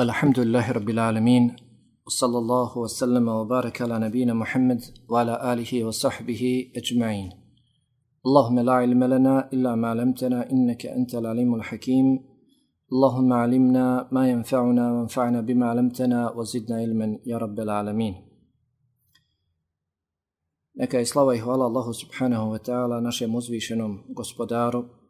الحمد لله رب العالمين وصلى الله وسلم وبارك على نبينا محمد وعلى آله وصحبه أجمعين اللهم لا علم لنا إلا ما علمتنا إنك أنت العليم الحكيم اللهم علمنا ما ينفعنا وانفعنا بما علمتنا وزدنا علما يا رب العالمين Neka je slava i hvala Allahu subhanahu wa ta'ala našem uzvišenom gospodaru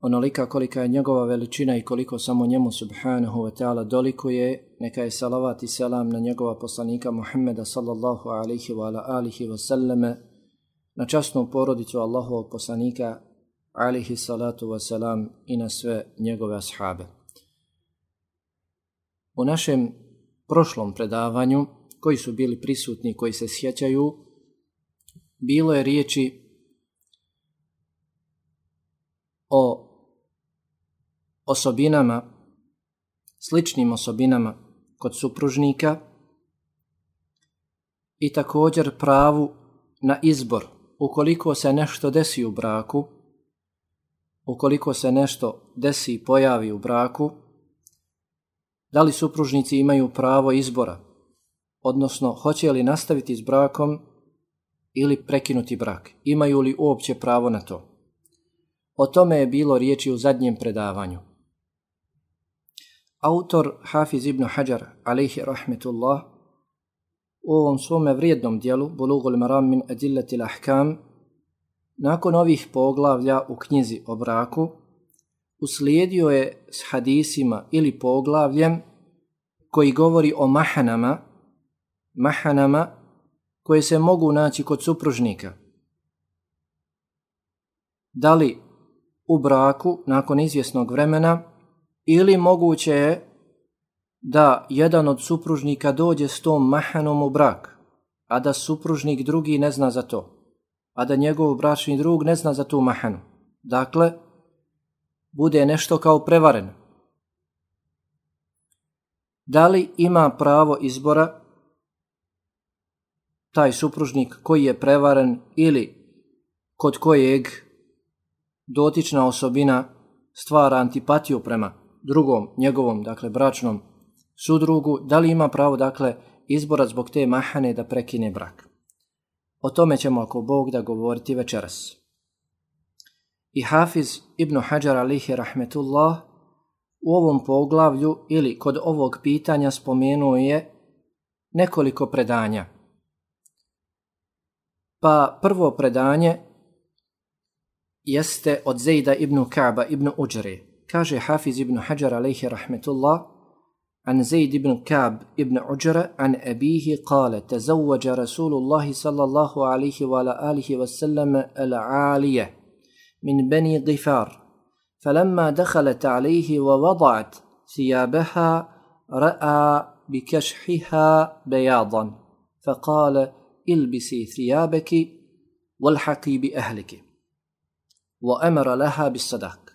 onolika kolika je njegova veličina i koliko samo njemu subhanahu wa ta'ala dolikuje, neka je salavat i selam na njegova poslanika Muhammeda sallallahu alihi wa ala alihi wa sallame, na častnu porodicu Allahovog poslanika alihi salatu wa salam i na sve njegove ashabe. U našem prošlom predavanju, koji su bili prisutni, koji se sjećaju, bilo je riječi o osobinama, sličnim osobinama kod supružnika i također pravu na izbor ukoliko se nešto desi u braku, ukoliko se nešto desi i pojavi u braku, da li supružnici imaju pravo izbora, odnosno hoće li nastaviti s brakom ili prekinuti brak, imaju li uopće pravo na to. O tome je bilo riječi u zadnjem predavanju. Autor Hafiz ibn Hajar, alaihi rahmetullah, u ovom svome vrijednom dijelu, Bulugul Maram min Adillatil Ahkam, nakon ovih poglavlja u knjizi o braku, uslijedio je s hadisima ili poglavljem koji govori o mahanama, mahanama koje se mogu naći kod supružnika. Da li u braku nakon izvjesnog vremena ili moguće je da jedan od supružnika dođe s tom mahanom u brak, a da supružnik drugi ne zna za to, a da njegov bračni drug ne zna za tu mahanu. Dakle, bude nešto kao prevaren. Da li ima pravo izbora taj supružnik koji je prevaren ili kod kojeg dotična osobina stvara antipatiju prema drugom njegovom, dakle, bračnom sudrugu, da li ima pravo, dakle, izbora zbog te mahane da prekine brak. O tome ćemo, ako Bog, da govoriti večeras. I Hafiz ibn Hajar alihi rahmetullah u ovom poglavlju ili kod ovog pitanja spomenuo je nekoliko predanja. Pa prvo predanje jeste od Zejda ibn Kaaba ibn Uđre, kaže Hafiz ibn Hajar alaihi rahmetullah عن زيد بن كعب ابن عجرة عن أبيه قال تزوج رسول الله صلى الله عليه وعلى آله وسلم العالية من بني غفار فلما دخلت عليه ووضعت ثيابها رأى بكشحها بياضا فقال إلبسي ثيابك والحقي بأهلك وأمر لها بالصدق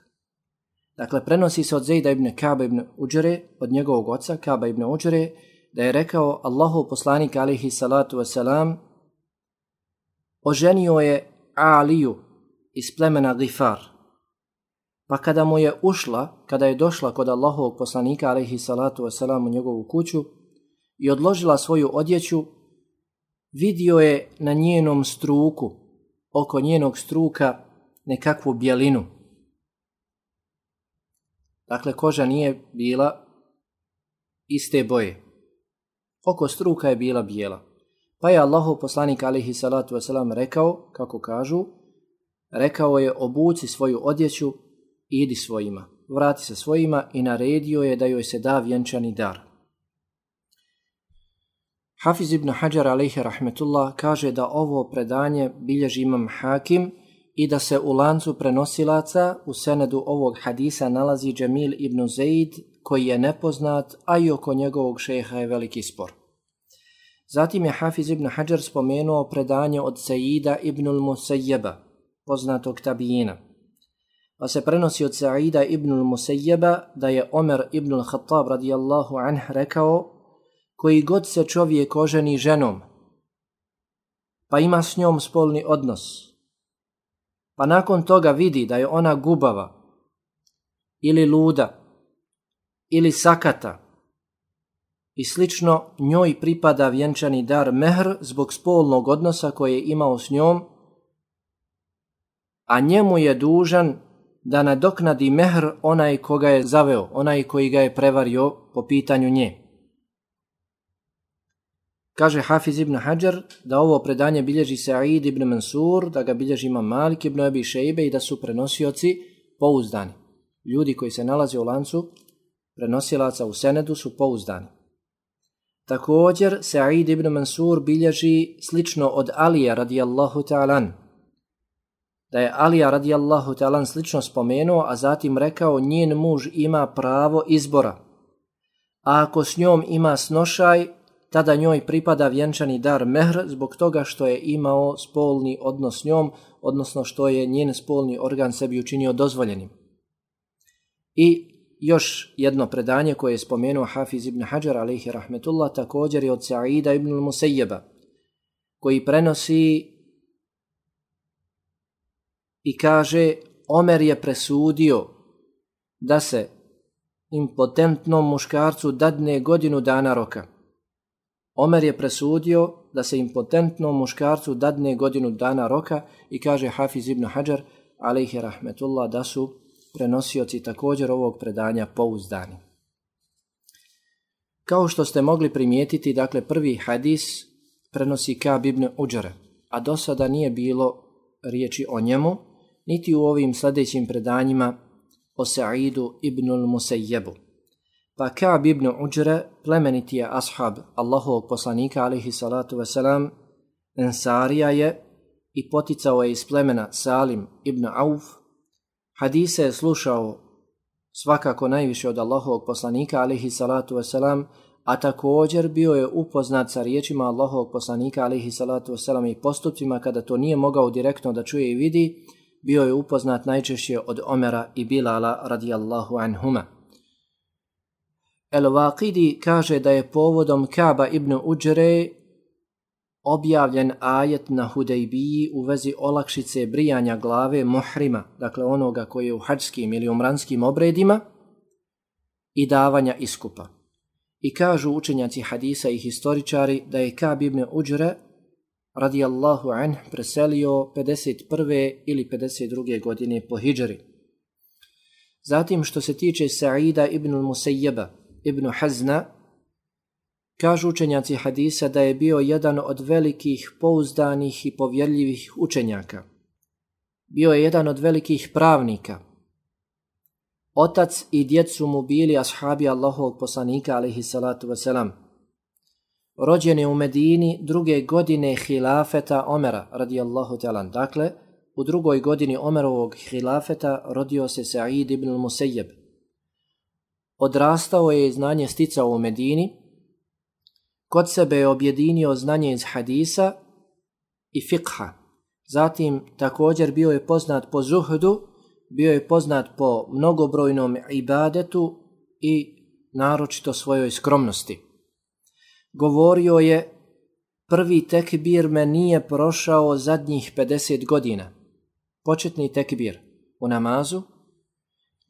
Dakle, prenosi se od Zejda ibn Kaba ibn Uđere, od njegovog oca Kaba ibn Uđere, da je rekao Allahu poslanik alihi salatu wasalam, oženio je Aliju iz plemena Gifar. Pa kada mu je ušla, kada je došla kod Allahovog poslanika alihi salatu wasalam u njegovu kuću i odložila svoju odjeću, vidio je na njenom struku, oko njenog struka, nekakvu bjelinu. Dakle, koža nije bila iste boje. Oko struka je bila bijela. Pa je Allahu poslanik alihi salatu wasalam rekao, kako kažu, rekao je obuci svoju odjeću, idi svojima, vrati se svojima i naredio je da joj se da vjenčani dar. Hafiz ibn Hajar alihi rahmetullah kaže da ovo predanje bilježi imam hakim, i da se u lancu prenosilaca u senedu ovog hadisa nalazi Džemil ibn Zaid koji je nepoznat, a i oko njegovog šeha je veliki spor. Zatim je Hafiz ibn Hajar spomenuo predanje od Sejida ibn Musejjeba, poznatog tabijina. Pa se prenosi od Sejida ibn Musejjeba da je Omer ibn Khattab radijallahu anh rekao koji god se čovjek oženi ženom, pa ima s njom spolni odnos, pa nakon toga vidi da je ona gubava ili luda ili sakata i slično njoj pripada vjenčani dar mehr zbog spolnog odnosa koje je imao s njom, a njemu je dužan da nadoknadi mehr onaj koga je zaveo, onaj koji ga je prevario po pitanju nje. Kaže Hafiz ibn Hajar da ovo predanje bilježi Sa'id ibn Mansur, da ga bilježi ima Malik ibn Abi Shejbe i da su prenosioci pouzdani. Ljudi koji se nalaze u lancu prenosilaca u Senedu su pouzdani. Također Sa'id ibn Mansur bilježi slično od Alija radijallahu ta'alan. Da je Alija radijallahu ta'alan slično spomenuo, a zatim rekao njen muž ima pravo izbora. A ako s njom ima snošaj, tada njoj pripada vjenčani dar mehr zbog toga što je imao spolni odnos s njom, odnosno što je njen spolni organ sebi učinio dozvoljenim. I još jedno predanje koje je spomenuo Hafiz ibn Hajar alaihi rahmetullah također je od Sa'ida ibn Musayyeba koji prenosi i kaže Omer je presudio da se impotentnom muškarcu dadne godinu dana roka. Omer je presudio da se impotentnom muškarcu dadne godinu dana roka i kaže Hafiz ibn Hajar alaihi rahmetullah da su prenosioci također ovog predanja pouzdani. Kao što ste mogli primijetiti, dakle prvi hadis prenosi Kab ibn Uđare, a do sada nije bilo riječi o njemu, niti u ovim sljedećim predanjima o Sa'idu ibn Musayyebu. Pa Kab ibn Uđre, plemeniti je ashab Allahovog poslanika, alihi salatu wasalam, Ensarija je i poticao je iz plemena Salim ibn Auf, Hadise je slušao svakako najviše od Allahovog poslanika, alihi salatu wasalam, a također bio je upoznat sa riječima Allahovog poslanika, alihi salatu wasalam, i postupcima kada to nije mogao direktno da čuje i vidi, bio je upoznat najčešće od Omera i Bilala radijallahu anhuma. El Waqidi kaže da je povodom Kaba ibn Uđre objavljen ajet na Hudejbiji u vezi olakšice brijanja glave muhrima, dakle onoga koji je u hađskim ili umranskim obredima, i davanja iskupa. I kažu učenjaci hadisa i historičari da je Kab ibn Uđre radijallahu anh preselio 51. ili 52. godine po hijđari. Zatim što se tiče Sa'ida ibn Musayyaba ibn Hazna, Kažu učenjaci hadisa da je bio jedan od velikih, pouzdanih i povjerljivih učenjaka. Bio je jedan od velikih pravnika. Otac i djecu mu bili ashabi Allahovog poslanika, alaihi salatu wasalam. Rođen je u Medini druge godine hilafeta Omera, radijallahu talan. Dakle, u drugoj godini Omerovog hilafeta rodio se Sa'id ibn Musayyab. Odrastao je i znanje sticao u Medini, Kod sebe je objedinio znanje iz hadisa i fikha. Zatim također bio je poznat po zuhdu, bio je poznat po mnogobrojnom ibadetu i naročito svojoj skromnosti. Govorio je, prvi tekbir me nije prošao zadnjih 50 godina. Početni tekbir u namazu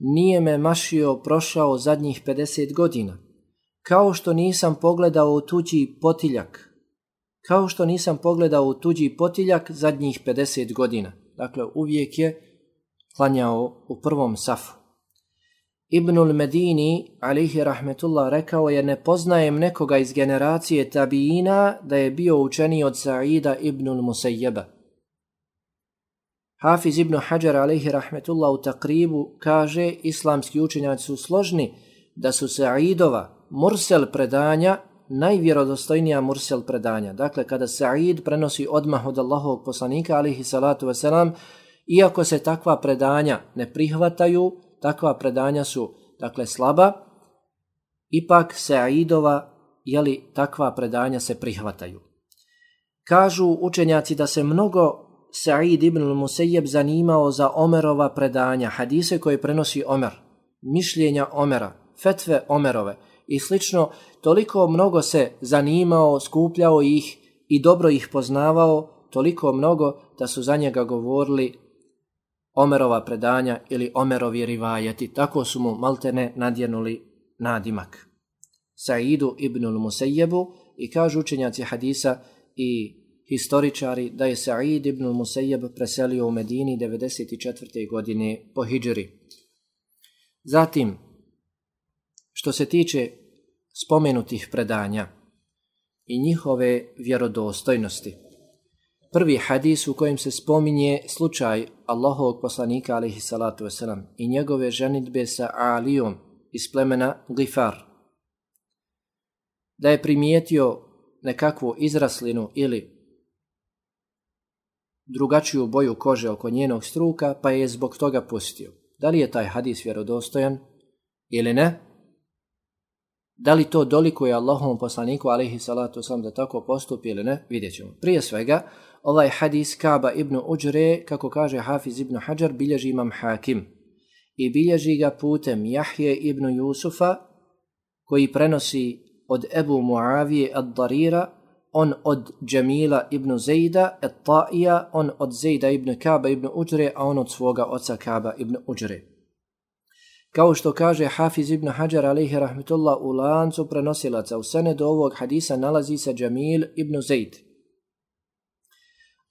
nije me mašio prošao zadnjih 50 godina kao što nisam pogledao u tuđi potiljak, kao što nisam pogledao u tuđi potiljak zadnjih 50 godina. Dakle, uvijek je klanjao u prvom safu. Ibnul Medini, alihi rahmetullah, rekao je ne poznajem nekoga iz generacije tabijina da je bio učeni od Sa'ida ibnul Musejjeba Hafiz ibn Hajar, alaihi rahmetullah, u takribu kaže islamski učenjaci su složni da su Sa'idova, mursel predanja najvjerodostojnija mursel predanja. Dakle, kada Sa'id prenosi odmah od Allahovog poslanika, alaihi salatu wasalam, iako se takva predanja ne prihvataju, takva predanja su, dakle, slaba, ipak Sa'idova, jeli, takva predanja se prihvataju. Kažu učenjaci da se mnogo Sa'id ibn Musayyeb zanimao za Omerova predanja, hadise koje prenosi Omer, mišljenja Omera, fetve Omerove, i slično, toliko mnogo se zanimao, skupljao ih i dobro ih poznavao, toliko mnogo da su za njega govorili Omerova predanja ili Omerovi rivajeti. Tako su mu maltene nadjenuli nadimak. Sa'idu ibn al-Musayyebu i kažu učenjaci hadisa i historičari da je Sa'id ibn al-Musayyeb preselio u Medini 94. godine po Hidžri. Zatim, što se tiče spomenutih predanja i njihove vjerodostojnosti, prvi hadis u kojem se spominje slučaj Allahovog poslanika alaihi salatu wasalam i njegove ženitbe sa Alijom iz plemena Gifar, da je primijetio nekakvu izraslinu ili drugačiju boju kože oko njenog struka, pa je zbog toga pustio. Da li je taj hadis vjerodostojan ili ne? Da li to dolikuje Allahovom Allahom poslaniku, alaihi salatu sam, da tako postupi ili ne? Vidjet ćemo. Prije svega, ovaj hadis Kaba ibn Uđre, kako kaže Hafiz ibn Hajar, bilježi imam hakim. I bilježi ga putem Jahje ibn Jusufa, koji prenosi od Ebu Muavije ad-Darira, on od Džemila ibn Zejda, et Ta'ija, on od Zejda ibn Kaba ibn Uđre, a on od svoga oca Kaba ibn Uđre. Kao što kaže Hafiz ibn Hajar alaihi rahmetullah u lancu prenosilaca, u senedu ovog hadisa nalazi se Džemil ibn Zejd.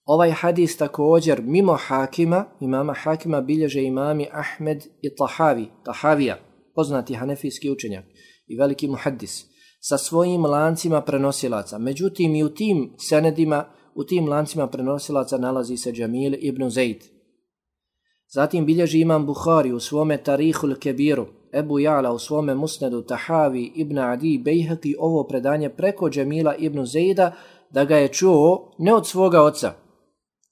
Ovaj hadis također mimo Hakima, imama Hakima, bilježe imami Ahmed i Tahavi, Tahavija, poznati hanefijski učenjak i veliki muhaddis sa svojim lancima prenosilaca. Međutim, i u tim senedima, u tim lancima prenosilaca nalazi se Džamil ibn Zaid. Zatim bilježi imam Bukhari u svome Tarihul Kebiru, Ebu Jala u svome Musnedu Tahavi ibn Adi Bejhaki ovo predanje preko Džamila ibn Zaida da ga je čuo ne od svoga oca,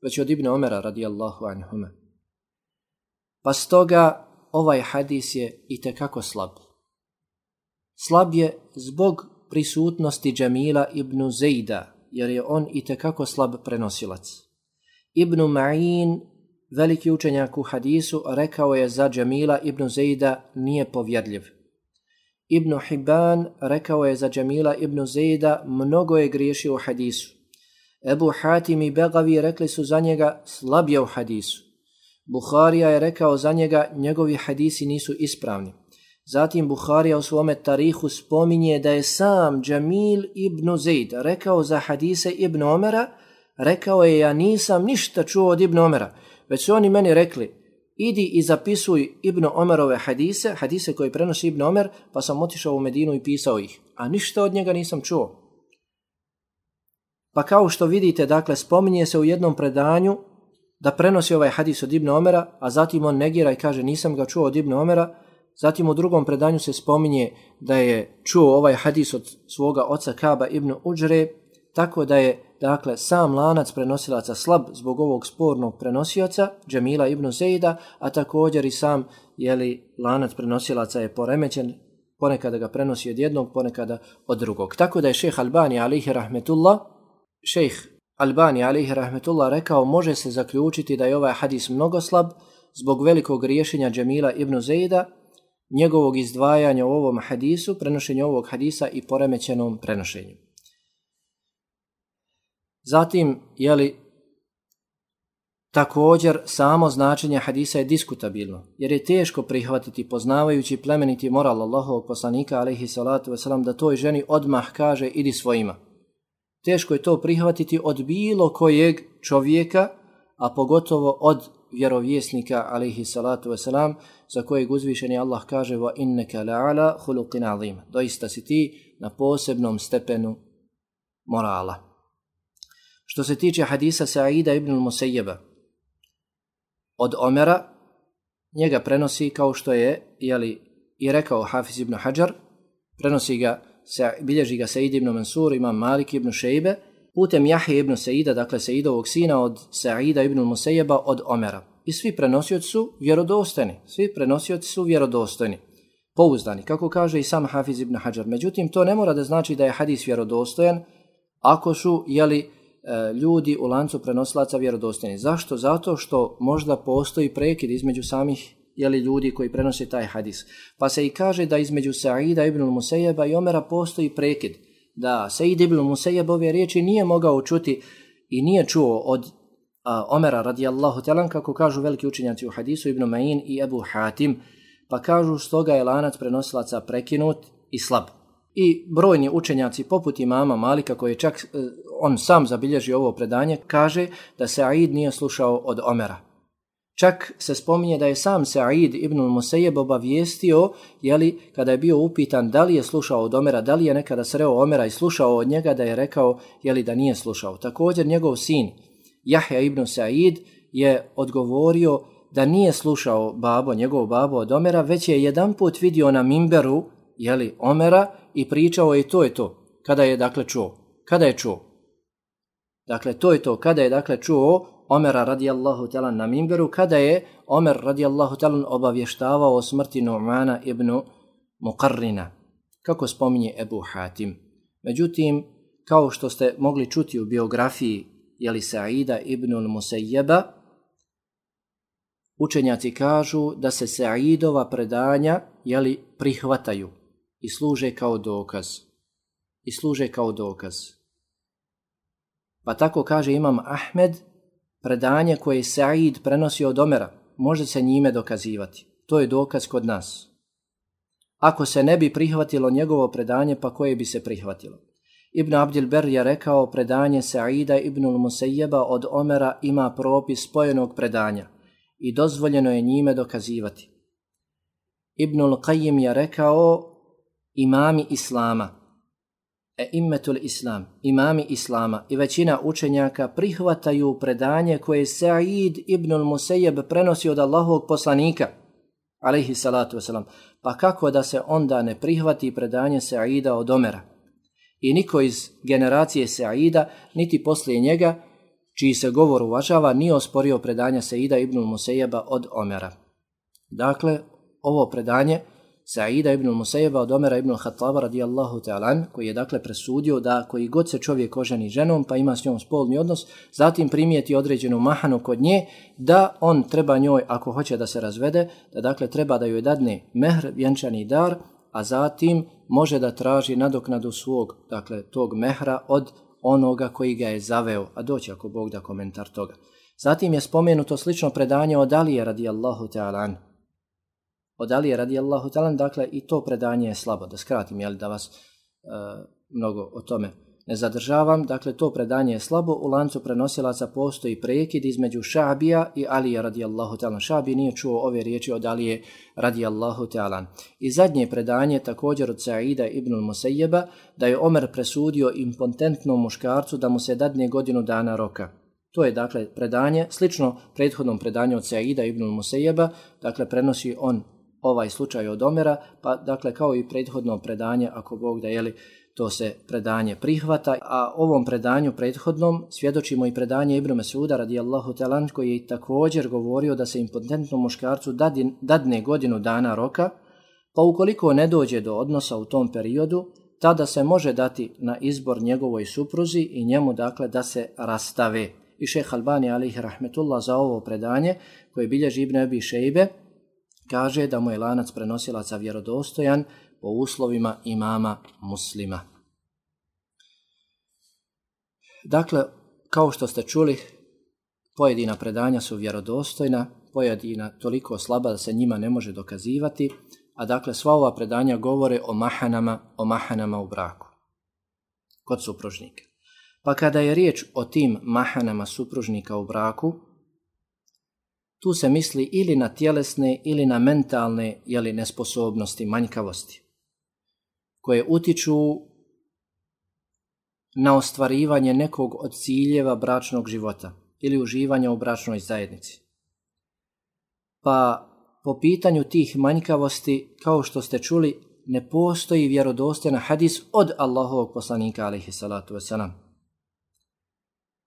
već od ibn Omera radijallahu anhuma. Pa stoga ovaj hadis je i tekako slab slab je zbog prisutnosti Džamila ibn Zejda, jer je on i tekako slab prenosilac. Ibn Ma'in, veliki učenjak u hadisu, rekao je za Džamila ibn Zejda nije povjedljiv. Ibn Hibban rekao je za Džamila ibn Zejda mnogo je griješio u hadisu. Ebu Hatim i Begavi rekli su za njega slab je u hadisu. Buharija je rekao za njega njegovi hadisi nisu ispravni. Zatim Buharija u svome tarihu spominje da je sam Džamil ibn Zaid rekao za hadise ibn Omera, rekao je ja nisam ništa čuo od ibn Omera, već su oni meni rekli idi i zapisuj ibn Omerove hadise, hadise koje prenosi ibn Omer, pa sam otišao u Medinu i pisao ih, a ništa od njega nisam čuo. Pa kao što vidite, dakle, spominje se u jednom predanju da prenosi ovaj hadis od ibn Omera, a zatim on negira i kaže nisam ga čuo od ibn Omera, Zatim u drugom predanju se spominje da je čuo ovaj hadis od svoga oca Kaba ibn Uđre, tako da je dakle sam lanac prenosilaca slab zbog ovog spornog prenosioca, Džemila ibn Zejda, a također i sam jeli, lanac prenosilaca je poremećen, ponekada ga prenosi od jednog, ponekada od drugog. Tako da je šejh Albani alihi rahmetullah, šejh Albani alihi rahmetullah rekao može se zaključiti da je ovaj hadis mnogo slab zbog velikog riješenja Džemila ibn Zejda, njegovog izdvajanja u ovom hadisu, prenošenju ovog hadisa i poremećenom prenošenju. Zatim, jeli, također samo značenje hadisa je diskutabilno, jer je teško prihvatiti poznavajući plemeniti moral Allahovog poslanika, alaihi salatu wasalam, da toj ženi odmah kaže idi svojima. Teško je to prihvatiti od bilo kojeg čovjeka, a pogotovo od vjerovjesnika alaihi salatu wasalam za kojeg uzvišeni Allah kaže wa innaka la'ala khuluqin azim. Doista si ti na posebnom stepenu morala. Što se tiče hadisa Sa'ida ibn Musayyaba od Omera, njega prenosi kao što je jeli, i rekao Hafiz ibn Hajar, prenosi ga, bilježi ga Sa'id ibn Mansur, imam Malik ibn Šejbe, putem Jahije ibn Saida, dakle Saidovog sina od Sa'ida ibn Musejeba od Omera. I svi prenosioci su vjerodostojni. Svi prenosioci su vjerodostojni. Pouzdani, kako kaže i sam Hafiz ibn Hajar. Međutim, to ne mora da znači da je hadis vjerodostojan ako su jeli, e, ljudi u lancu prenosilaca vjerodostojni. Zašto? Zato što možda postoji prekid između samih jeli, ljudi koji prenose taj hadis. Pa se i kaže da između Sa'ida ibn Musejeba i Omera postoji prekid da Sejid ibn Musayyab ove riječi nije mogao čuti i nije čuo od a, Omera radijallahu talan, kako kažu veliki učenjaci u hadisu Ibn Ma'in i Ebu Hatim, pa kažu stoga je lanac prenosilaca prekinut i slab. I brojni učenjaci poput imama Malika koji čak e, on sam zabilježi ovo predanje, kaže da se Aid nije slušao od Omera. Čak se spominje da je sam Sa'id ibn Musejeb obavijestio, jeli, kada je bio upitan da li je slušao od Omera, da li je nekada sreo Omera i slušao od njega, da je rekao jeli, da nije slušao. Također njegov sin, Jahja ibn Sa'id, je odgovorio da nije slušao babo, njegov babo od Omera, već je jedan put vidio na mimberu jeli, Omera i pričao je to je to. Kada je dakle čuo? Kada je čuo? Dakle, to je to. Kada je dakle čuo Omera radijallahu talan na mimberu, kada je Omer radijallahu talan obavještavao o smrti Nu'mana ibn Muqarrina, kako spominje Ebu Hatim. Međutim, kao što ste mogli čuti u biografiji jeli Sa'ida ibn Musayyaba, učenjaci kažu da se Sa'idova predanja jeli, prihvataju i služe kao dokaz. I služe kao dokaz. Pa tako kaže imam Ahmed, predanje koje Sa'id prenosio od Omera, može se njime dokazivati. To je dokaz kod nas. Ako se ne bi prihvatilo njegovo predanje, pa koje bi se prihvatilo? Ibn Abdilber je rekao predanje Sa'ida ibnul Musejjeba od Omera ima propis spojenog predanja i dozvoljeno je njime dokazivati. Ibnul Qayyim je rekao imami Islama, e immetul Islam, imami Islama i većina učenjaka prihvataju predanje koje Sa'id ibn al-Musejeb prenosi od Allahovog poslanika, alaihi salatu wasalam, pa kako da se onda ne prihvati predanje Sa'ida od Omera? I niko iz generacije Sa'ida, niti poslije njega, čiji se govor uvažava, nije osporio predanja Sa'ida ibn al-Musejeba od Omera. Dakle, ovo predanje, Sa'ida ibn Musajeba od Omera ibn Khattaba radijallahu ta'alan, koji je dakle presudio da koji god se čovjek oženi ženom pa ima s njom spolni odnos, zatim primijeti određenu mahanu kod nje, da on treba njoj, ako hoće da se razvede, da dakle treba da joj dadne mehr, vjenčani dar, a zatim može da traži nadoknadu svog, dakle tog mehra od onoga koji ga je zaveo, a doći ako Bog da komentar toga. Zatim je spomenuto slično predanje od Alije radijallahu ta'alan, od Alije radijallahu talan, dakle i to predanje je slabo, da skratim, jel, da vas e, mnogo o tome ne zadržavam, dakle to predanje je slabo, u lancu prenosilaca postoji prekid između Šabija i Alije radijallahu talan. Šabi nije čuo ove riječi od Alije radijallahu talan. I zadnje predanje također od Sa'ida ibn Musejjeba da je Omer presudio impotentnom muškarcu da mu se dadne godinu dana roka. To je dakle predanje, slično prethodnom predanju od Sa'ida ibn Musejjeba, dakle prenosi on ovaj slučaj od Omera, pa dakle kao i prethodno predanje, ako Bog da jeli, to se predanje prihvata, a ovom predanju prethodnom svjedočimo i predanje Ibn Mesuda radijallahu talan koji je također govorio da se impotentnom muškarcu dadin, dadne godinu dana roka, pa ukoliko ne dođe do odnosa u tom periodu, tada se može dati na izbor njegovoj supruzi i njemu dakle da se rastave. I šeh Albani alih rahmetullah za ovo predanje koje bilježi Ibn Abi Šejbe, kaže da mu je lanac prenosilaca vjerodostojan po uslovima imama muslima. Dakle, kao što ste čuli, pojedina predanja su vjerodostojna, pojedina toliko slaba da se njima ne može dokazivati, a dakle sva ova predanja govore o mahanama, o mahanama u braku kod supružnika. Pa kada je riječ o tim mahanama supružnika u braku, Tu se misli ili na tjelesne ili na mentalne jeli, nesposobnosti, manjkavosti, koje utiču na ostvarivanje nekog od ciljeva bračnog života ili uživanja u bračnoj zajednici. Pa po pitanju tih manjkavosti, kao što ste čuli, ne postoji vjerodostojna hadis od Allahovog poslanika, alaihi salatu wasalam.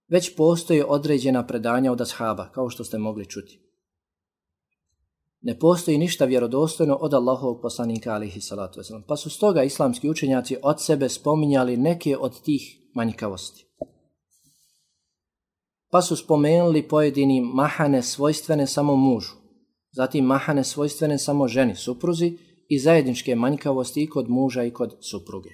Već postoje određena predanja od ashaba, kao što ste mogli čuti ne postoji ništa vjerodostojno od Allahovog poslanika alihi salatu wasalam. Pa su stoga islamski učenjaci od sebe spominjali neke od tih manjkavosti. Pa su spomenuli pojedini mahane svojstvene samo mužu, zatim mahane svojstvene samo ženi, supruzi i zajedničke manjkavosti i kod muža i kod supruge.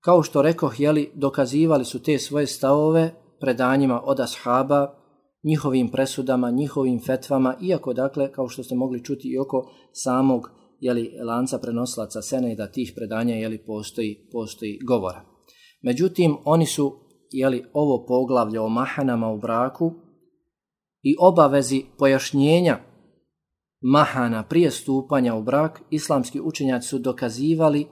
Kao što rekoh, jeli, dokazivali su te svoje stavove predanjima od ashaba, njihovim presudama, njihovim fetvama, iako dakle, kao što ste mogli čuti i oko samog jeli, lanca prenoslaca sene da tih predanja jeli, postoji, postoji govora. Međutim, oni su jeli, ovo poglavlje o mahanama u braku i obavezi pojašnjenja mahana prije stupanja u brak, islamski učenjaci su dokazivali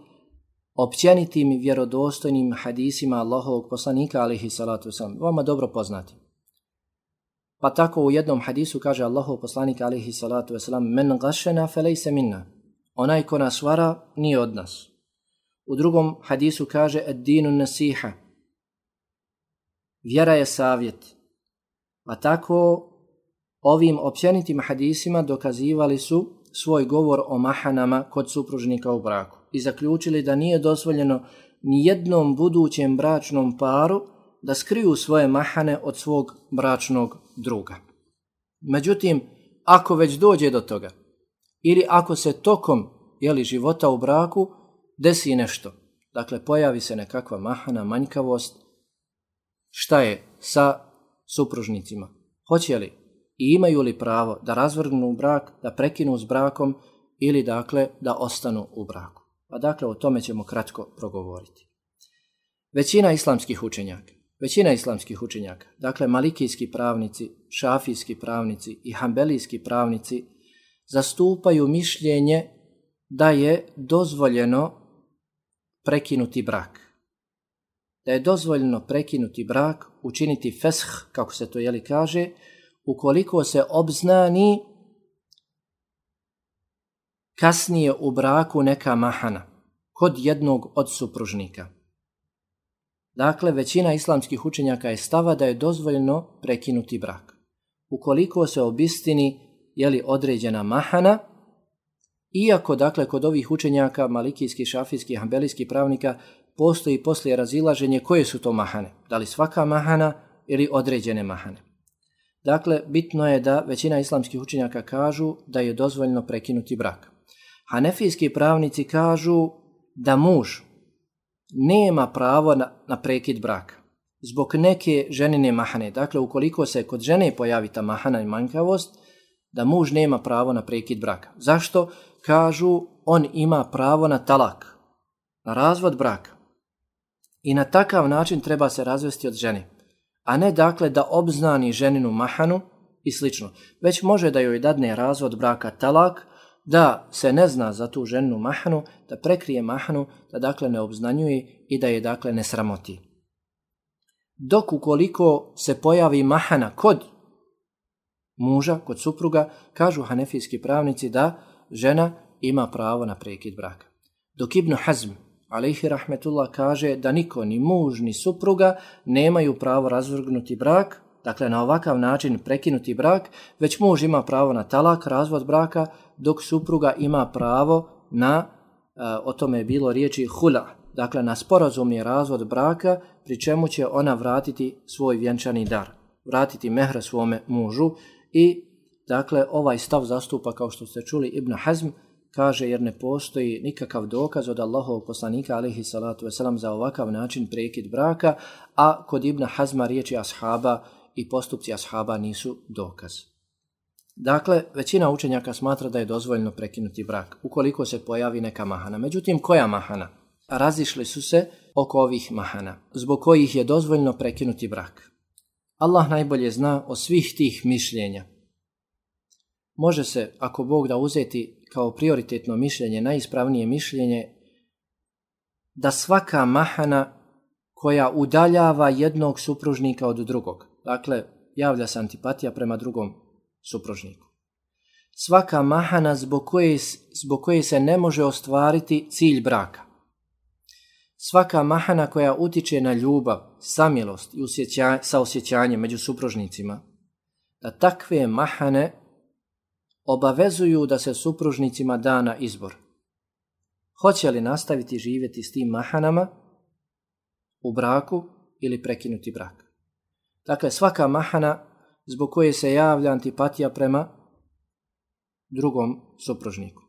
općenitim i vjerodostojnim hadisima Allahovog poslanika, alihi salatu wasalam, vama dobro poznati. Pa tako u jednom hadisu kaže Allahov poslanik, alaihi salatu wasalam, men gašena felejse minna, onaj ko nas vara, nije od nas. U drugom hadisu kaže, ed dinu nasiha, vjera je savjet. Pa tako ovim općenitim hadisima dokazivali su svoj govor o mahanama kod supružnika u braku i zaključili da nije dozvoljeno ni jednom budućem bračnom paru da skriju svoje mahane od svog bračnog druga. Međutim, ako već dođe do toga, ili ako se tokom jeli, života u braku desi nešto, dakle pojavi se nekakva mahana, manjkavost, šta je sa supružnicima? Hoće li i imaju li pravo da razvrgnu brak, da prekinu s brakom ili dakle da ostanu u braku? Pa dakle o tome ćemo kratko progovoriti. Većina islamskih učenjaka, većina islamskih učenjaka, dakle malikijski pravnici, šafijski pravnici i hambelijski pravnici zastupaju mišljenje da je dozvoljeno prekinuti brak. Da je dozvoljeno prekinuti brak, učiniti fesh, kako se to jeli kaže, ukoliko se obznani kasnije u braku neka mahana kod jednog od supružnika. Dakle, većina islamskih učenjaka je stava da je dozvoljeno prekinuti brak. Ukoliko se obistini je li određena mahana, iako dakle kod ovih učenjaka, malikijskih, šafijskih, hambelijskih pravnika, postoji poslije razilaženje koje su to mahane. Da li svaka mahana ili određene mahane. Dakle, bitno je da većina islamskih učenjaka kažu da je dozvoljno prekinuti brak. Hanefijski pravnici kažu da muž nema pravo na, na prekid braka zbog neke ženine mahane. Dakle, ukoliko se kod žene pojavi ta mahana i manjkavost, da muž nema pravo na prekid braka. Zašto? Kažu, on ima pravo na talak, na razvod braka. I na takav način treba se razvesti od žene. A ne dakle da obznani ženinu mahanu i slično. Već može da joj dadne razvod braka talak, da se ne zna za tu ženu mahanu, da prekrije mahanu, da dakle ne obznanjuje i da je dakle ne sramoti. Dok ukoliko se pojavi mahana kod muža, kod supruga, kažu hanefijski pravnici da žena ima pravo na prekid braka. Dok Ibn Hazm, alaihi rahmetullah, kaže da niko, ni muž, ni supruga, nemaju pravo razvrgnuti brak, dakle na ovakav način prekinuti brak, već muž ima pravo na talak, razvod braka, dok supruga ima pravo na, e, o tome je bilo riječi, hula, dakle na sporazumni razvod braka, pri čemu će ona vratiti svoj vjenčani dar, vratiti mehra svome mužu i dakle ovaj stav zastupa kao što ste čuli Ibn Hazm, kaže jer ne postoji nikakav dokaz od Allahovog poslanika alaihi salatu wasalam za ovakav način prekid braka, a kod Ibn Hazma riječi ashaba i postupci ashaba nisu dokaz. Dakle, većina učenjaka smatra da je dozvoljno prekinuti brak, ukoliko se pojavi neka mahana. Međutim, koja mahana? Razišli su se oko ovih mahana, zbog kojih je dozvoljno prekinuti brak. Allah najbolje zna o svih tih mišljenja. Može se, ako Bog da uzeti kao prioritetno mišljenje, najispravnije mišljenje, da svaka mahana koja udaljava jednog supružnika od drugog, dakle, javlja se antipatija prema drugom supružniku. Svaka mahana zbog koje, zbog koje se ne može ostvariti cilj braka. Svaka mahana koja utiče na ljubav, samilost i usjeća, sa osjećanjem među supružnicima, da takve mahane obavezuju da se supružnicima da na izbor. Hoće li nastaviti živjeti s tim mahanama u braku ili prekinuti brak? Dakle, svaka mahana zbog koje se javlja antipatija prema drugom supružniku.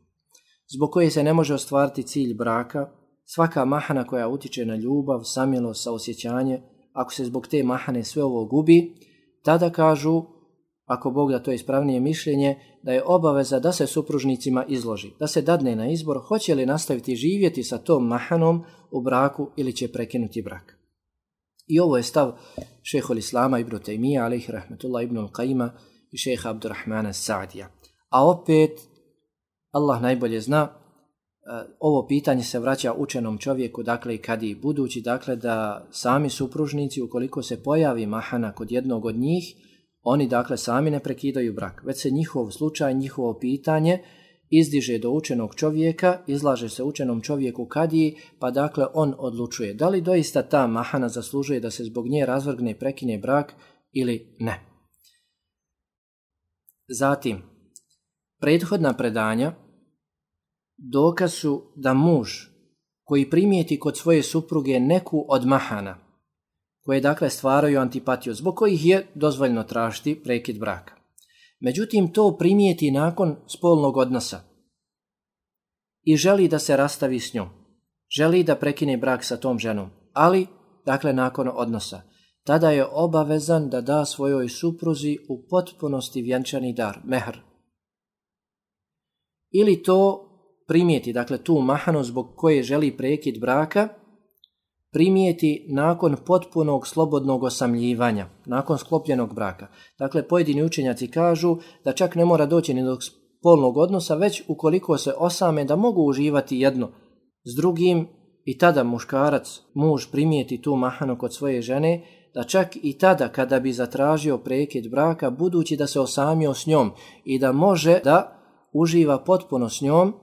Zbog koje se ne može ostvariti cilj braka, svaka mahana koja utiče na ljubav, samilost, saosjećanje, ako se zbog te mahane sve ovo gubi, tada kažu ako Bog da to je ispravnije mišljenje, da je obaveza da se supružnicima izloži, da se dadne na izbor hoće li nastaviti živjeti sa tom mahanom u braku ili će prekinuti brak. I ovo je stav šehol Islama ibn Taymiya, alaihi rahmetullah ibn Al-Qaima i šeha Abdurrahmana Sa'dija. A opet, Allah najbolje zna, e, ovo pitanje se vraća učenom čovjeku, dakle i kad i budući, dakle da sami supružnici, ukoliko se pojavi mahana kod jednog od njih, oni dakle sami ne prekidaju brak, već se njihov slučaj, njihovo pitanje izdiže do učenog čovjeka, izlaže se učenom čovjeku kadiji, pa dakle on odlučuje da li doista ta mahana zaslužuje da se zbog nje razvrgne i prekine brak ili ne. Zatim, prethodna predanja dokaz su da muž koji primijeti kod svoje supruge neku od mahana, koje dakle stvaraju antipatiju, zbog kojih je dozvoljno tražiti prekid braka. Međutim, to primijeti nakon spolnog odnosa i želi da se rastavi s njom. Želi da prekine brak sa tom ženom, ali, dakle, nakon odnosa. Tada je obavezan da da svojoj supruzi u potpunosti vjenčani dar, mehr. Ili to primijeti, dakle, tu mahanu zbog koje želi prekid braka, primijeti nakon potpunog slobodnog osamljivanja, nakon sklopljenog braka. Dakle, pojedini učenjaci kažu da čak ne mora doći ni do spolnog odnosa, već ukoliko se osame da mogu uživati jedno s drugim i tada muškarac, muž primijeti tu mahanu kod svoje žene, da čak i tada kada bi zatražio prekid braka, budući da se osamio s njom i da može da uživa potpuno s njom,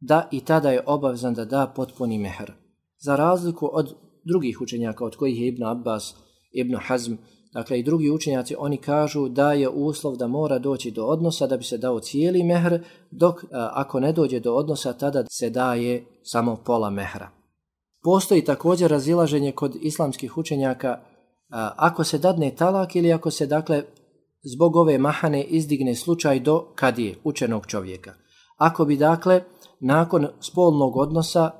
da i tada je obavezan da da potpuni mehr. Za razliku od drugih učenjaka od kojih je Ibn Abbas, Ibn Hazm, dakle i drugi učenjaci, oni kažu da je uslov da mora doći do odnosa da bi se dao cijeli mehr, dok a, ako ne dođe do odnosa, tada se daje samo pola mehra. Postoji također razilaženje kod islamskih učenjaka a, ako se dadne talak ili ako se dakle zbog ove mahane izdigne slučaj do kadije, učenog čovjeka. Ako bi dakle nakon spolnog odnosa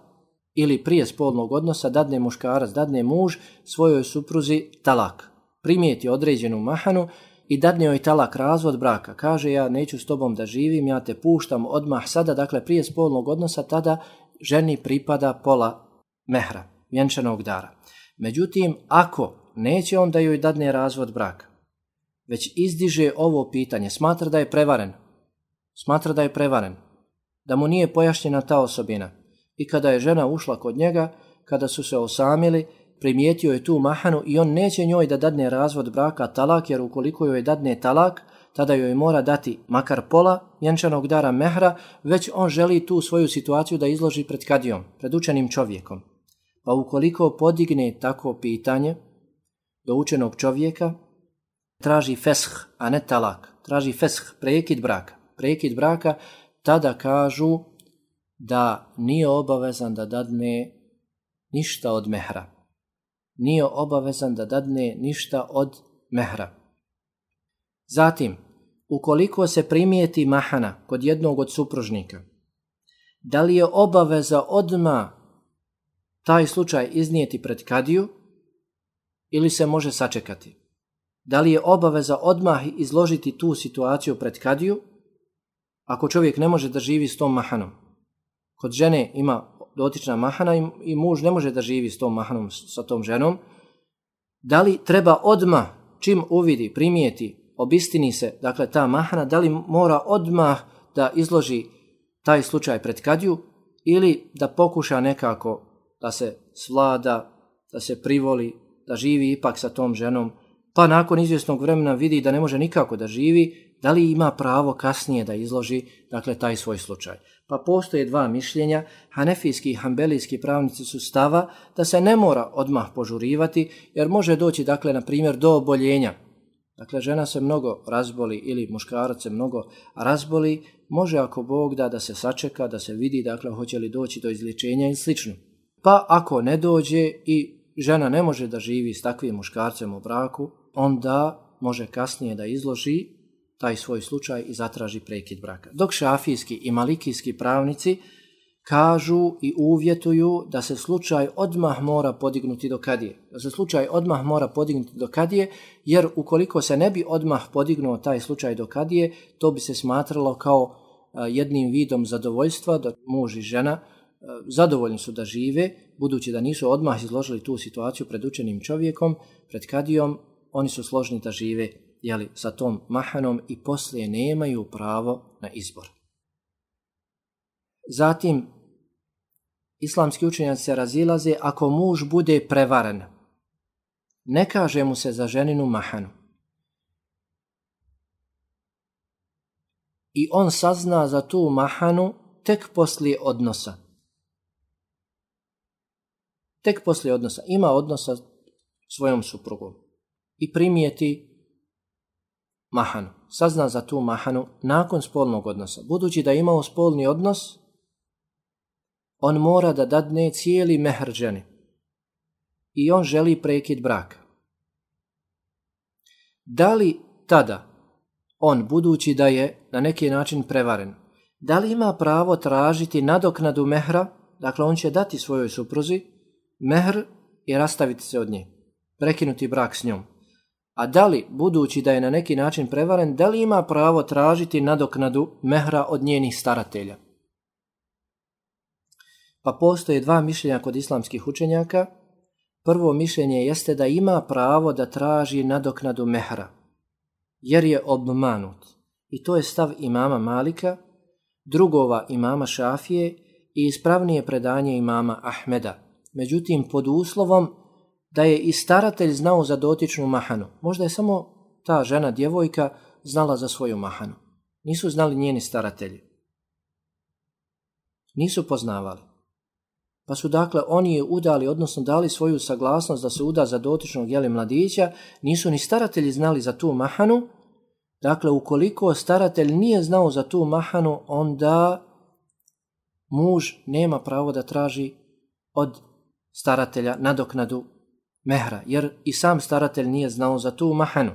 ili prije spolnog odnosa dadne muškarac, dadne muž svojoj supruzi talak. Primijeti određenu mahanu i dadne joj talak razvod braka. Kaže ja neću s tobom da živim, ja te puštam odmah sada, dakle prije spolnog odnosa, tada ženi pripada pola mehra, vjenčanog dara. Međutim, ako neće on da joj dadne razvod braka, već izdiže ovo pitanje, smatra da je prevaren, smatra da je prevaren, da mu nije pojašnjena ta osobina, I kada je žena ušla kod njega, kada su se osamili, primijetio je tu mahanu i on neće njoj da dadne razvod braka talak, jer ukoliko joj dadne talak, tada joj mora dati makar pola vjenčanog dara mehra, već on želi tu svoju situaciju da izloži pred kadijom, pred učenim čovjekom. Pa ukoliko podigne tako pitanje do učenog čovjeka, traži fesh, a ne talak, traži fesh, prekid braka, prekid braka, tada kažu da nije obavezan da dadne ništa od mehra. Nije obavezan da dadne ništa od mehra. Zatim, ukoliko se primijeti mahana kod jednog od supružnika, da li je obaveza odma taj slučaj iznijeti pred kadiju ili se može sačekati? Da li je obaveza odmah izložiti tu situaciju pred kadiju ako čovjek ne može da živi s tom mahanom? Kod žene ima dotična mahana i, i muž ne može da živi s tom mahanom, sa tom ženom, da li treba odma čim uvidi, primijeti, obistini se, dakle, ta mahana, da li mora odma da izloži taj slučaj pred kadju ili da pokuša nekako da se svlada, da se privoli, da živi ipak sa tom ženom, pa nakon izvjesnog vremena vidi da ne može nikako da živi, da li ima pravo kasnije da izloži dakle taj svoj slučaj. Pa postoje dva mišljenja, hanefijski i hambelijski pravnici su stava da se ne mora odmah požurivati, jer može doći, dakle, na primjer, do oboljenja. Dakle, žena se mnogo razboli ili muškarac se mnogo razboli, može ako Bog da da se sačeka, da se vidi, dakle, hoće li doći do izlječenja i slično. Pa ako ne dođe i žena ne može da živi s takvim muškarcem u braku, onda može kasnije da izloži taj svoj slučaj i zatraži prekid braka. Dok šafijski i malikijski pravnici kažu i uvjetuju da se slučaj odmah mora podignuti do kadije. Da se slučaj odmah mora podignuti do kadije, jer ukoliko se ne bi odmah podignuo taj slučaj do kadije, to bi se smatralo kao e, jednim vidom zadovoljstva da muž i žena e, zadovoljni su da žive, budući da nisu odmah izložili tu situaciju pred učenim čovjekom, pred kadijom, oni su složni da žive jeli, sa tom mahanom i poslije nemaju pravo na izbor. Zatim, islamski učenjaci se razilaze ako muž bude prevaren. Ne kaže mu se za ženinu mahanu. I on sazna za tu mahanu tek poslije odnosa. Tek poslije odnosa. Ima odnosa svojom suprugom. I primijeti mahanu. Sazna za tu mahanu nakon spolnog odnosa. Budući da je imao spolni odnos, on mora da dadne cijeli mehr ženi. I on želi prekid braka. Da li tada on, budući da je na neki način prevaren, da li ima pravo tražiti nadoknadu mehra, dakle on će dati svojoj supruzi mehr i rastaviti se od nje, prekinuti brak s njom. A da li, budući da je na neki način prevaren, da li ima pravo tražiti nadoknadu mehra od njenih staratelja? Pa postoje dva mišljenja kod islamskih učenjaka. Prvo mišljenje jeste da ima pravo da traži nadoknadu mehra, jer je obmanut. I to je stav imama Malika, drugova imama Šafije i ispravnije predanje imama Ahmeda. Međutim, pod uslovom da je i staratelj znao za dotičnu mahanu. Možda je samo ta žena, djevojka, znala za svoju mahanu. Nisu znali njeni staratelji. Nisu poznavali. Pa su dakle oni je udali, odnosno dali svoju saglasnost da se uda za dotičnog jeli mladića, nisu ni staratelji znali za tu mahanu. Dakle, ukoliko staratelj nije znao za tu mahanu, onda muž nema pravo da traži od staratelja nadoknadu mehra, jer i sam staratelj nije znao za tu mahanu.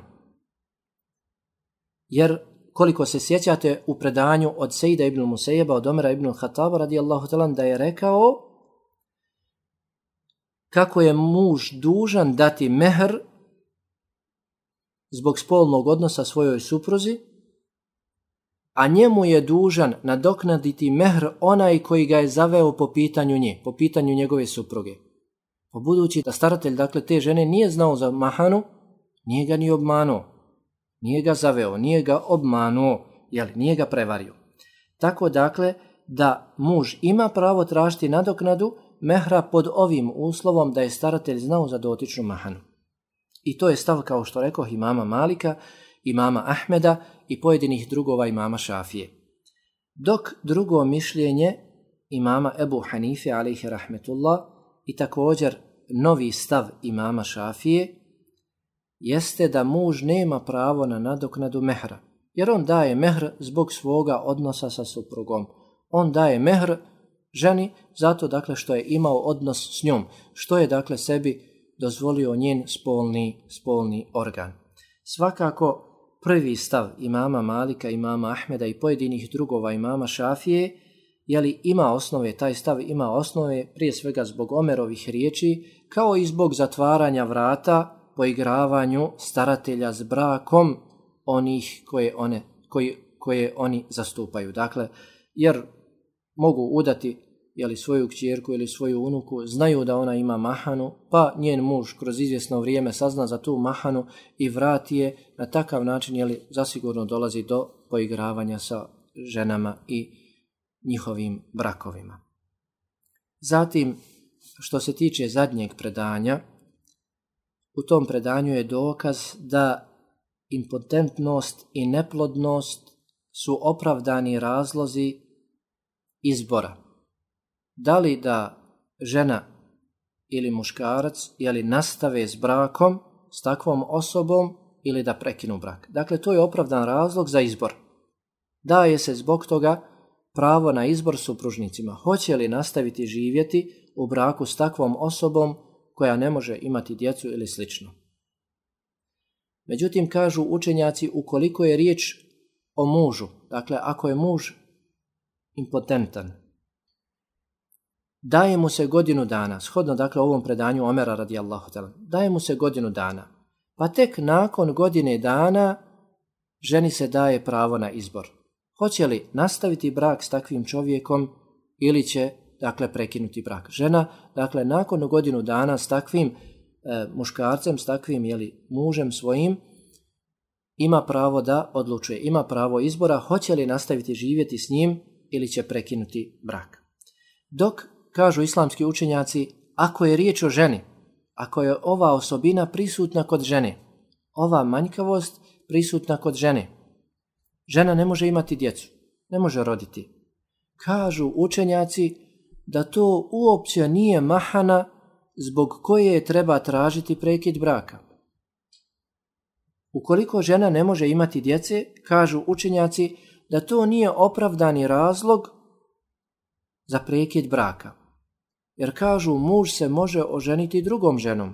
Jer koliko se sjećate u predanju od Sejda ibn Musejeba, od Omera ibn Hataba radijallahu talan, da je rekao kako je muž dužan dati mehr zbog spolnog odnosa svojoj supruzi, a njemu je dužan nadoknaditi mehr onaj koji ga je zaveo po pitanju nje, po pitanju njegove supruge. Pa budući da staratelj dakle te žene nije znao za mahanu, nije ga ni obmanuo, nije ga zaveo, nije ga obmanuo, jeli, nije ga prevario. Tako dakle da muž ima pravo tražiti nadoknadu, mehra pod ovim uslovom da je staratelj znao za dotičnu mahanu. I to je stav, kao što rekao, imama Malika, imama Ahmeda i pojedinih drugova imama Šafije. Dok drugo mišljenje imama Ebu Hanife, alaihi rahmetullah, i također novi stav imama Šafije, jeste da muž nema pravo na nadoknadu mehra, jer on daje mehr zbog svoga odnosa sa suprugom. On daje mehr ženi zato dakle što je imao odnos s njom, što je dakle sebi dozvolio njen spolni, spolni organ. Svakako prvi stav imama Malika, imama Ahmeda i pojedinih drugova imama Šafije, je li ima osnove, taj stav ima osnove prije svega zbog Omerovih riječi, kao i zbog zatvaranja vrata po igravanju staratelja s brakom onih koje, one, koji, koje oni zastupaju. Dakle, jer mogu udati jeli, svoju kćerku ili svoju unuku, znaju da ona ima mahanu, pa njen muž kroz izvjesno vrijeme sazna za tu mahanu i vrati je na takav način, jeli, zasigurno dolazi do poigravanja sa ženama i njihovim brakovima. Zatim, što se tiče zadnjeg predanja, u tom predanju je dokaz da impotentnost i neplodnost su opravdani razlozi izbora da li da žena ili muškarac jeli nastave s brakom s takvom osobom ili da prekinu brak. Dakle, to je opravdan razlog za izbor. Daje se zbog toga pravo na izbor supružnicima. Hoće li nastaviti živjeti u braku s takvom osobom koja ne može imati djecu ili slično. Međutim, kažu učenjaci, ukoliko je riječ o mužu, dakle, ako je muž impotentan, daje mu se godinu dana, shodno dakle ovom predanju Omera radijallahu ta'ala, daje mu se godinu dana, pa tek nakon godine dana ženi se daje pravo na izbor. Hoće li nastaviti brak s takvim čovjekom ili će dakle prekinuti brak. Žena, dakle, nakon godinu dana s takvim e, muškarcem, s takvim jeli, mužem svojim, ima pravo da odlučuje, ima pravo izbora, hoće li nastaviti živjeti s njim ili će prekinuti brak. Dok, kažu islamski učenjaci, ako je riječ o ženi, ako je ova osobina prisutna kod žene, ova manjkavost prisutna kod žene, žena ne može imati djecu, ne može roditi. Kažu učenjaci, da to uopće nije mahana zbog koje treba tražiti prekid braka. Ukoliko žena ne može imati djece, kažu učenjaci da to nije opravdani razlog za prekid braka. Jer kažu muž se može oženiti drugom ženom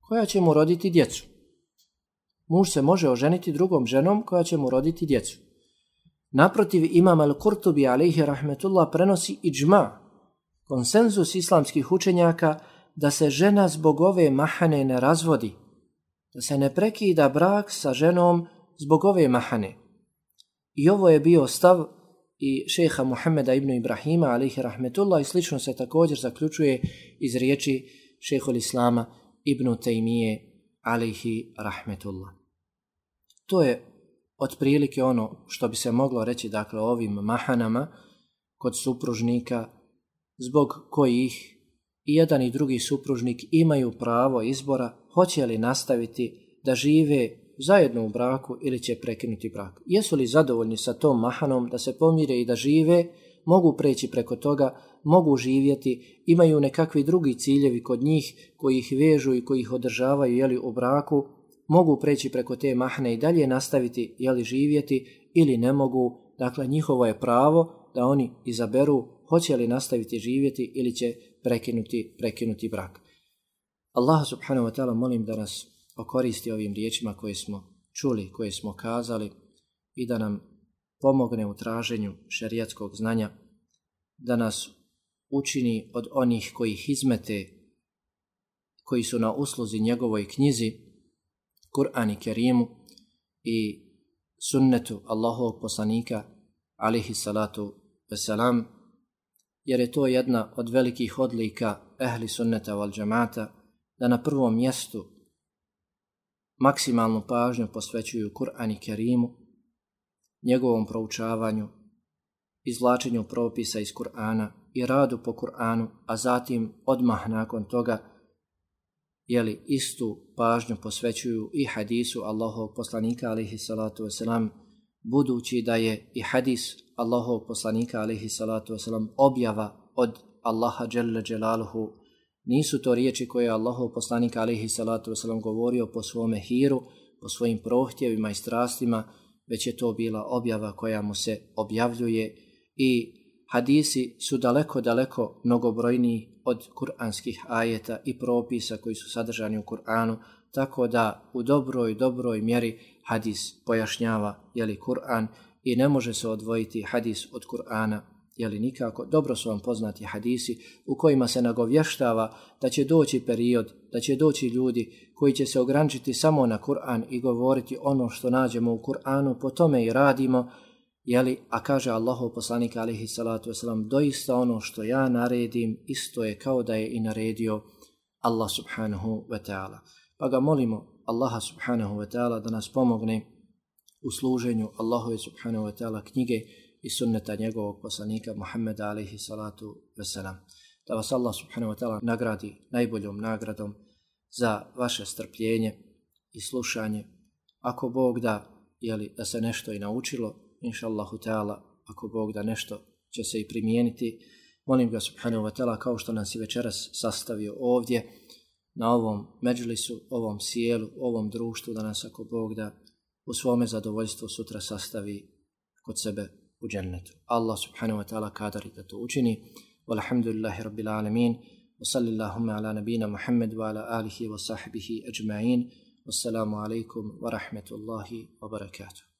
koja će mu roditi djecu. Muž se može oženiti drugom ženom koja će mu roditi djecu. Naprotiv, imam al-Kurtubi alaihi rahmetullah prenosi iđma, konsenzus islamskih učenjaka da se žena zbog ove mahane ne razvodi, da se ne prekida brak sa ženom zbog ove mahane. I ovo je bio stav i šeha Muhammeda ibn Ibrahima, alaihi rahmetullah, i slično se također zaključuje iz riječi šehol Islama ibn Taymiye, alaihi rahmetullah. To je otprilike ono što bi se moglo reći dakle ovim mahanama kod supružnika zbog kojih i jedan i drugi supružnik imaju pravo izbora hoće li nastaviti da žive zajedno u braku ili će prekinuti brak. Jesu li zadovoljni sa tom mahanom da se pomire i da žive, mogu preći preko toga, mogu živjeti, imaju nekakvi drugi ciljevi kod njih koji ih vežu i koji ih održavaju jeli, u braku, mogu preći preko te mahne i dalje nastaviti jeli, živjeti ili ne mogu. Dakle, njihovo je pravo da oni izaberu hoće li nastaviti živjeti ili će prekinuti, prekinuti brak. Allah subhanahu wa ta'ala molim da nas okoristi ovim riječima koje smo čuli, koje smo kazali i da nam pomogne u traženju šerijatskog znanja, da nas učini od onih koji ih izmete, koji su na usluzi njegovoj knjizi, Kur'an i Kerimu i sunnetu Allahovog poslanika, alihi salatu veselam jer je to jedna od velikih odlika ehli sunneta wal džamata, da na prvom mjestu maksimalnu pažnju posvećuju Kur'an i Kerimu, njegovom proučavanju, izvlačenju propisa iz Kur'ana i radu po Kur'anu, a zatim odmah nakon toga jeli istu pažnju posvećuju i hadisu Allahovog poslanika alihi salatu wasalam, budući da je i hadis Allahov poslanika alihi salatu wasalam objava od Allaha dželle Jalaluhu. Nisu to riječi koje Allahov poslanika alihi salatu wasalam govorio po svome hiru, po svojim prohtjevima i strastima, već je to bila objava koja mu se objavljuje. I hadisi su daleko, daleko mnogobrojniji od kuranskih ajeta i propisa koji su sadržani u Kur'anu, tako da u dobroj, dobroj mjeri hadis pojašnjava jeli Kur'an i ne može se odvojiti hadis od Kur'ana, jeli nikako. Dobro su vam poznati hadisi u kojima se nagovještava da će doći period, da će doći ljudi koji će se ograničiti samo na Kur'an i govoriti ono što nađemo u Kur'anu, po tome i radimo, jeli, a kaže Allahov poslanik alihi salatu wasalam, doista ono što ja naredim, isto je kao da je i naredio Allah subhanahu wa ta'ala. Pa ga molimo Allaha subhanahu wa ta'ala da nas pomogne u služenju Allahove subhanahu wa ta'ala knjige i sunneta njegovog poslanika Muhammeda alihi salatu wasalam. Da vas Allah subhanahu wa ta'ala nagradi najboljom nagradom za vaše strpljenje i slušanje. Ako Bog da, jeli, da se nešto i naučilo, inša Allahu ta'ala, ako Bog da nešto će se i primijeniti, molim ga subhanahu wa ta'ala kao što nas i večeras sastavio ovdje, na ovom međulisu, ovom sjelu, ovom društvu, da nas ako Bog da u svome zadovoljstvu sutra sastavi kod sebe u džennetu. Allah subhanahu wa ta'ala kadari da to učini. Walhamdulillahi rabbil alamin. Wa sallillahumma ala nabina Muhammad wa ala alihi wa sahbihi ajma'in. Wassalamu alaikum wa rahmetullahi wa barakatuh.